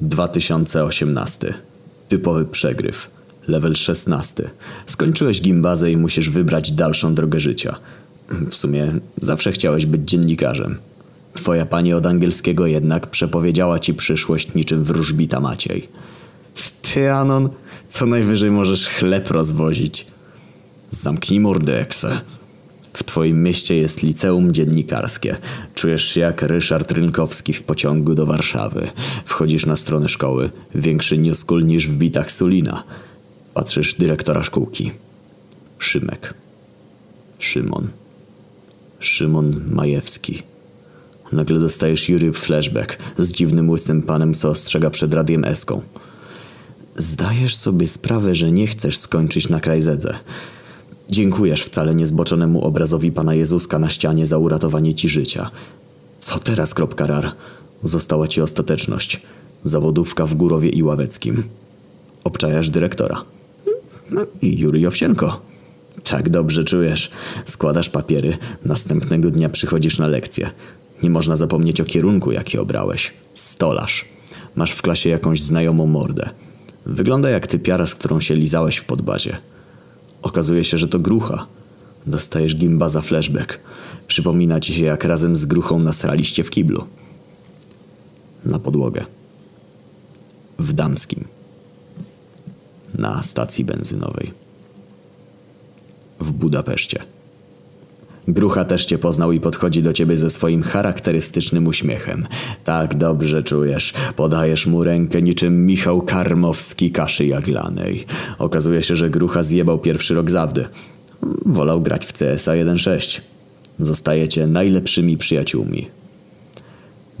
2018. Typowy przegryw. Level 16. Skończyłeś gimbazę i musisz wybrać dalszą drogę życia. W sumie zawsze chciałeś być dziennikarzem. Twoja pani od angielskiego jednak przepowiedziała ci przyszłość niczym wróżbita Maciej. Ty, Anon, co najwyżej możesz chleb rozwozić. Zamknij mordę, Ekse. W twoim mieście jest liceum dziennikarskie. Czujesz się jak Ryszard Rynkowski w pociągu do Warszawy. Wchodzisz na stronę szkoły. Większy newskul niż w bitach Sulina. Patrzysz dyrektora szkółki. Szymek. Szymon. Szymon Majewski. Nagle dostajesz Jury flashback z dziwnym łysym panem, co ostrzega przed radiem Eską. Zdajesz sobie sprawę, że nie chcesz skończyć na krajzedze. Dziękujesz wcale niezboczonemu obrazowi Pana Jezuska na ścianie za uratowanie ci życia. Co teraz, kropka rar? Została ci ostateczność. Zawodówka w Górowie i Ławeckim. Obczajasz dyrektora. No i Juri Owsienko. Tak dobrze czujesz. Składasz papiery, następnego dnia przychodzisz na lekcję. Nie można zapomnieć o kierunku, jaki obrałeś. Stolarz. Masz w klasie jakąś znajomą mordę. Wygląda jak typiara, z którą się lizałeś w podbazie. Okazuje się, że to grucha. Dostajesz gimba za flashback. Przypomina ci się, jak razem z gruchą nasraliście w kiblu. Na podłogę. W Damskim. Na stacji benzynowej. W Budapeszcie. Grucha też cię poznał i podchodzi do ciebie ze swoim charakterystycznym uśmiechem. Tak dobrze czujesz. Podajesz mu rękę niczym Michał Karmowski kaszy jaglanej. Okazuje się, że Grucha zjebał pierwszy rok zawdy. Wolał grać w CSA 1.6. Zostajecie najlepszymi przyjaciółmi.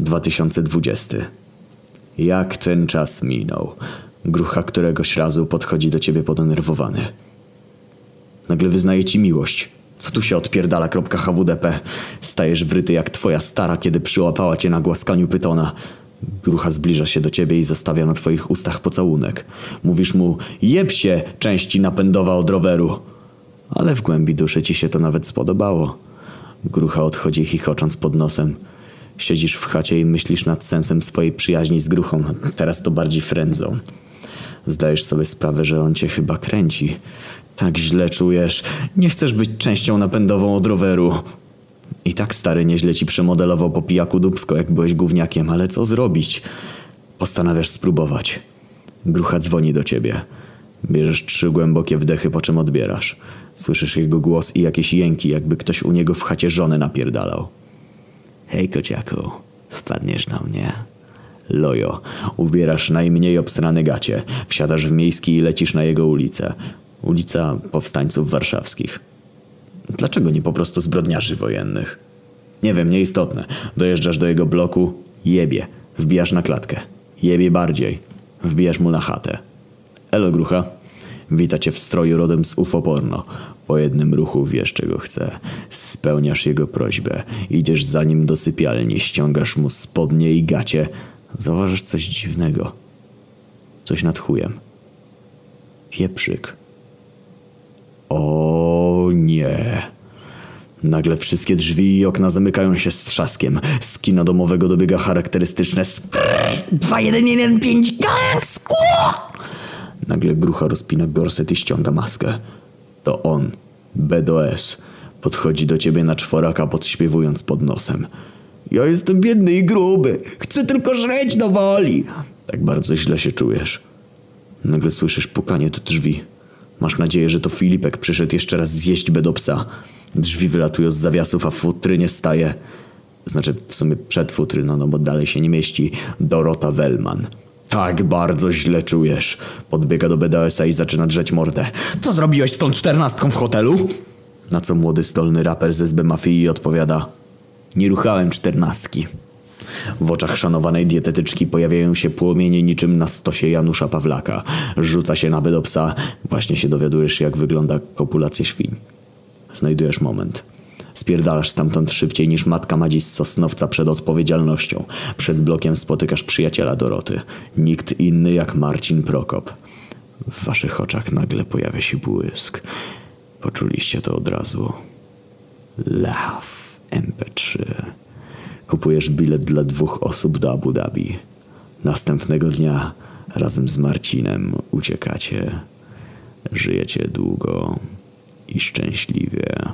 2020. Jak ten czas minął. Grucha któregoś razu podchodzi do ciebie podenerwowany. Nagle wyznaje ci miłość. Tu się odpierdala, kropka HWDP? Stajesz wryty jak twoja stara, kiedy przyłapała cię na głaskaniu pytona. Grucha zbliża się do ciebie i zostawia na twoich ustach pocałunek. Mówisz mu, jeb się, części napędowa od roweru. Ale w głębi duszy ci się to nawet spodobało. Grucha odchodzi chichocząc pod nosem. Siedzisz w chacie i myślisz nad sensem swojej przyjaźni z Gruchą. Teraz to bardziej frędzą. Zdajesz sobie sprawę, że on cię chyba kręci. Tak źle czujesz. Nie chcesz być częścią napędową od roweru. I tak stary nieźle ci przemodelował po pijaku dubsko, jak byłeś gówniakiem, ale co zrobić? Postanawiasz spróbować. Grucha dzwoni do ciebie. Bierzesz trzy głębokie wdechy, po czym odbierasz. Słyszysz jego głos i jakieś jęki, jakby ktoś u niego w chacie żony napierdalał. Hej kociaku, wpadniesz do mnie? Lojo, ubierasz najmniej obsrane gacie, wsiadasz w miejski i lecisz na jego ulicę. Ulica Powstańców Warszawskich. Dlaczego nie po prostu zbrodniarzy wojennych? Nie wiem, nieistotne. Dojeżdżasz do jego bloku, jebie. Wbijasz na klatkę. Jebie bardziej. Wbijasz mu na chatę. Elo grucha. Wita cię w stroju rodem z UFO porno. Po jednym ruchu wiesz czego chce. Spełniasz jego prośbę. Idziesz za nim do sypialni, ściągasz mu spodnie i gacie. Zauważysz coś dziwnego. Coś nad chujem. Pieprzyk. O nie. Nagle wszystkie drzwi i okna zamykają się z trzaskiem. Z kina domowego dobiega charakterystyczne skr- 2115 gang skło! Nagle grucha rozpina gorset i ściąga maskę. To on, BDS, podchodzi do ciebie na czworaka podśpiewując pod nosem. Ja jestem biedny i gruby. Chcę tylko żreć do woli. Tak bardzo źle się czujesz. Nagle słyszysz pukanie do drzwi. Masz nadzieję, że to Filipek przyszedł jeszcze raz zjeść bedopsa. Drzwi wylatują z zawiasów, a futry nie staje. Znaczy w sumie przed futry, no, no bo dalej się nie mieści. Dorota Wellman. Tak bardzo źle czujesz. Podbiega do BDS-a i zaczyna drzeć mordę. Co zrobiłeś z tą czternastką w hotelu? Na co młody stolny raper ze SB Mafii odpowiada. Nie ruchałem czternastki. W oczach szanowanej dietetyczki pojawiają się płomienie niczym na stosie Janusza Pawlaka. Rzuca się na bedopsa. Właśnie się dowiadujesz, jak wygląda kopulacja świń. Znajdujesz moment. Spierdalasz stamtąd szybciej niż matka Madzi z Sosnowca przed odpowiedzialnością. Przed blokiem spotykasz przyjaciela Doroty. Nikt inny jak Marcin Prokop. W waszych oczach nagle pojawia się błysk. Poczuliście to od razu. Love MP3. Kupujesz bilet dla dwóch osób do Abu Dhabi. Następnego dnia razem z Marcinem uciekacie. Żyjecie długo i szczęśliwie.